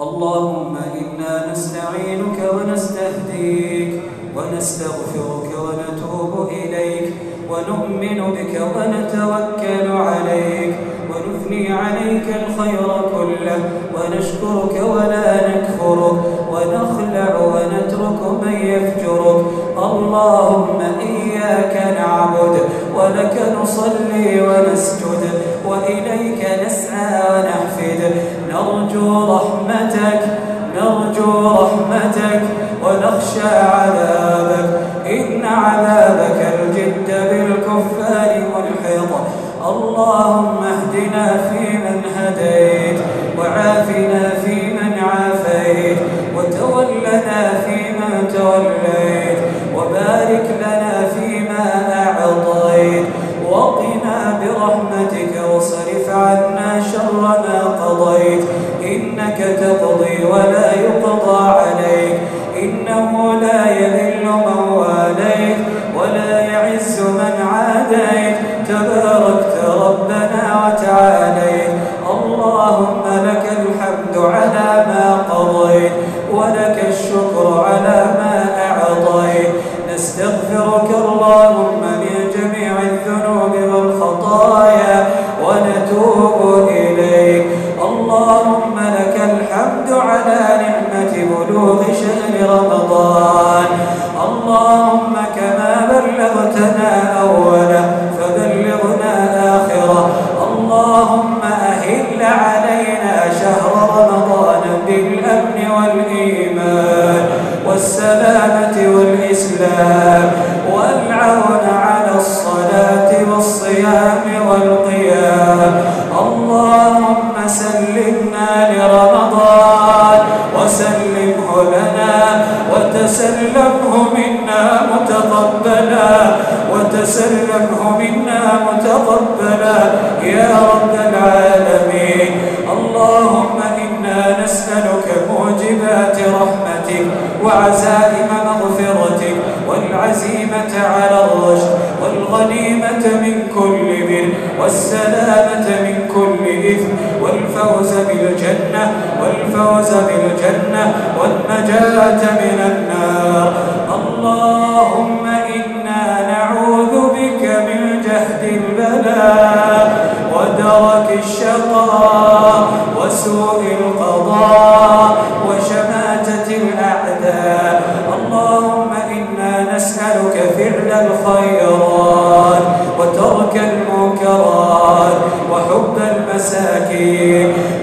اللهم إنا نستعينك ونستهديك ونستغفرك ونتوب إليك ونؤمن بك ونتوكل عليك ونثني عليك الخير كله ونشكرك ولا نكفرك ونخلع ونترك من يفجرك اللهم إياك نعبد ولك نصلي ونسجد وإليك نسعى ونحفد نرجو رحمتك نرجو رحمتك ونخشى عذابك. إن عذابك الجد بالكفار ملحظ اللهم اهدنا فيمن هديت وعافنا ونتوب إليك. اللهم لك الحمد على نعمة بلوغ شهر رمضان. اللهم كما بلغتنا أولا فبلغنا آخرة. اللهم أهل علينا شهر رمضان بالأمن والإيمان والسلامة والإسلام والعون وتسلمه منا متقبلا. يا رب العالمين. اللهم إنا نسألك موجبات رحمتك وعزائم مغفرتك والعزيمة على الرشد والغنيمة من كل بر والسلامة من كل إثم والفوز بالجنة والفوز بالجنة والنجاة من النار. اللهم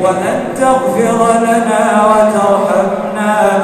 وأن تغفر لنا وترحمنا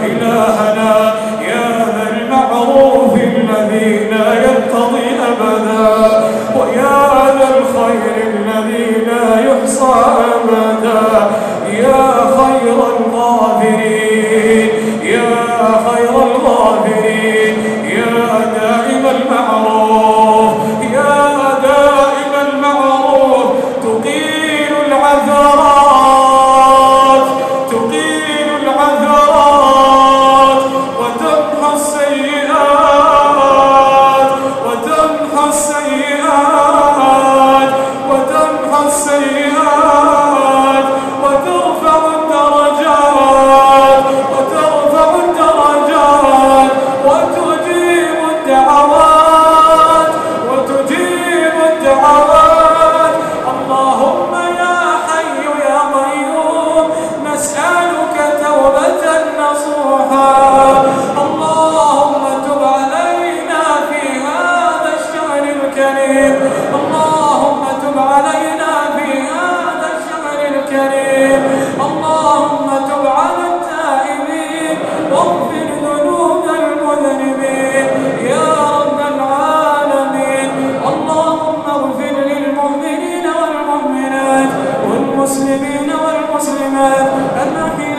علينا في هذا الشهر الكريم. اللهم تب على التائبين واغفر ذنوب المذنبين. يا رب العالمين. اللهم اغفر للمؤمنين والمؤمنات والمسلمين والمسلمات. الأحياء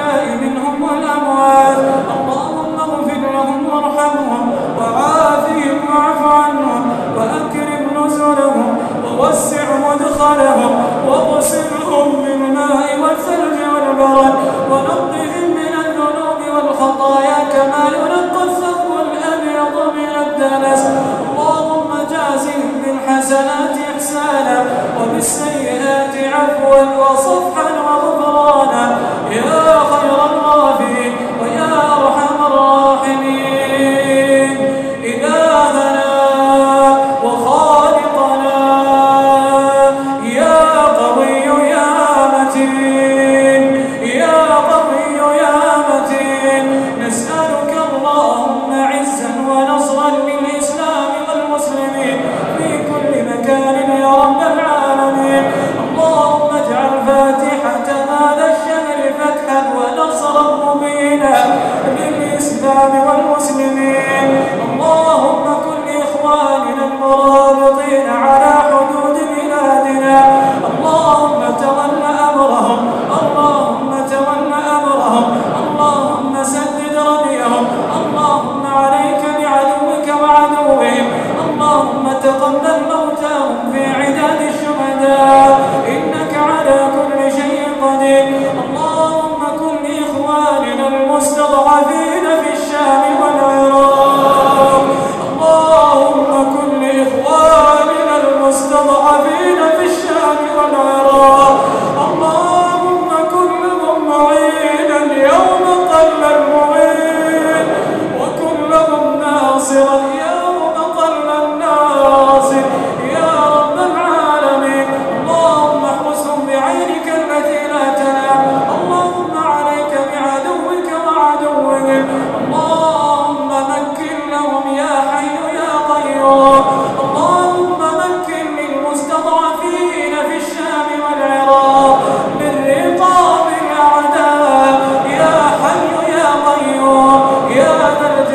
السيئات عفوا وصفحا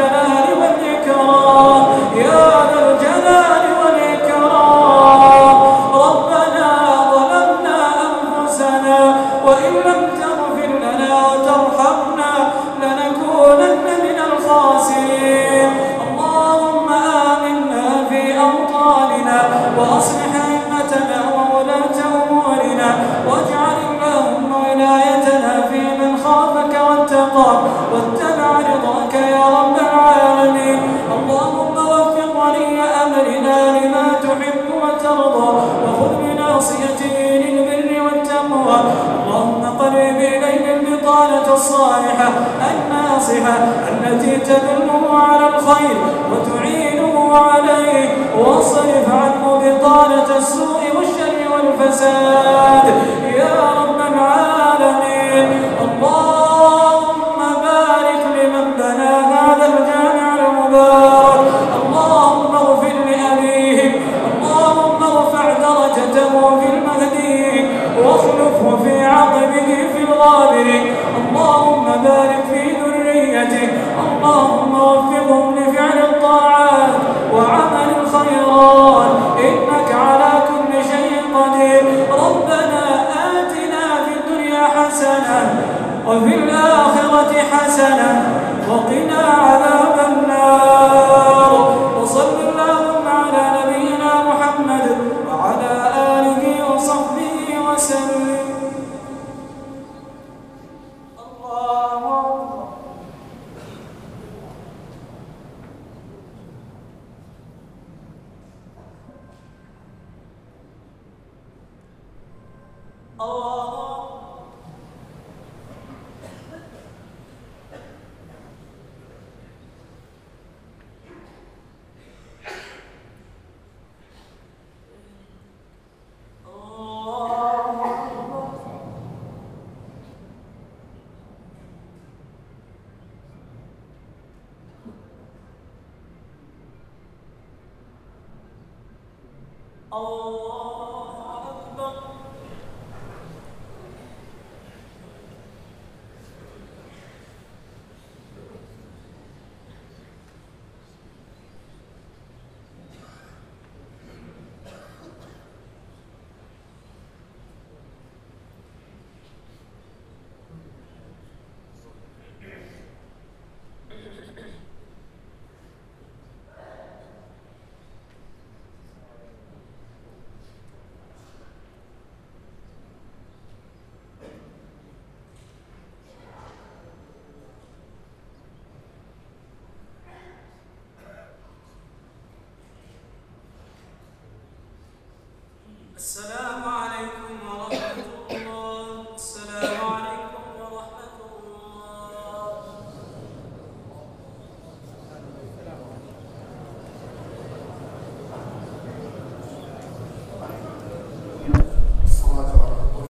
Senhor. الصالحة الناصحة التي تدله على الخير وتعينه عليه واصرف عنه بطالة السوء والشر والفساد. يا رب العالمين اللهم بارك لمن بنى هذا الجامع المبارك. اللهم اغفر لأبيهم اللهم ارفع درجته في المهدي واخلفه في عقبه في الغابرين اللهم بارك في ذريته اللهم وفقهم لفعل الطاعات وعمل الخيرات. إنك على كل شيء قدير. ربنا آتنا في الدنيا حسنة وفي الآخرة حسنة. وقنا عذاب Oh.